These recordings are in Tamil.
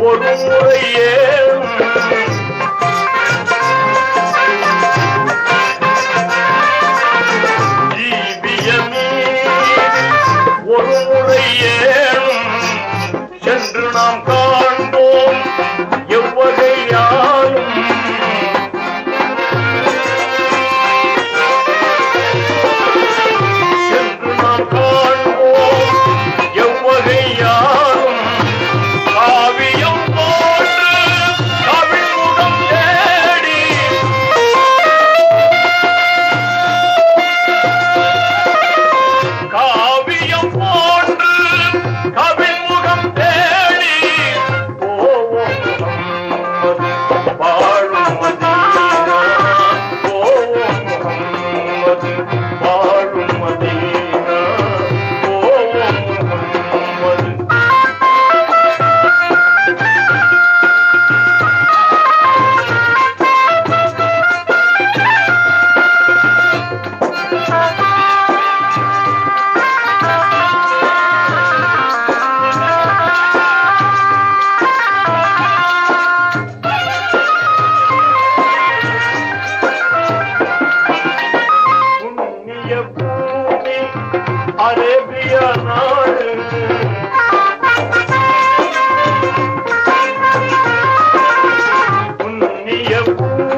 ஒரு முறையே புண்ணிய பூ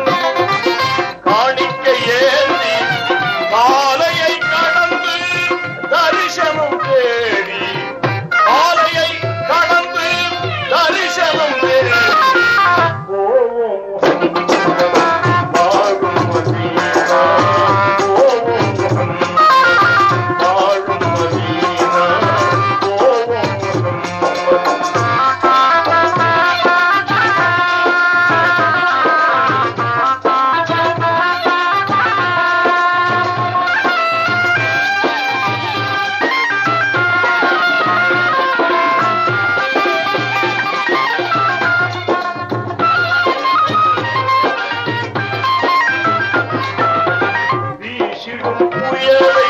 புயலை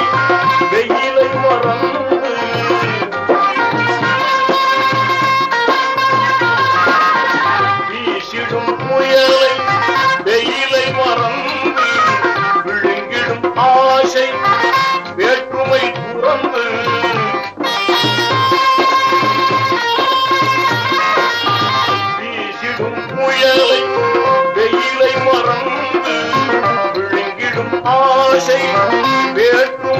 வெயிலை மறந்து. வீசிடும் புயலை வெயிலை மறந்து. விழுங்கிடும் ஆசை வேற்றுமை புறந்து வீசிடும் புயலை வெயிலை மறந்து. விழுங்கிடும் ஆசை saber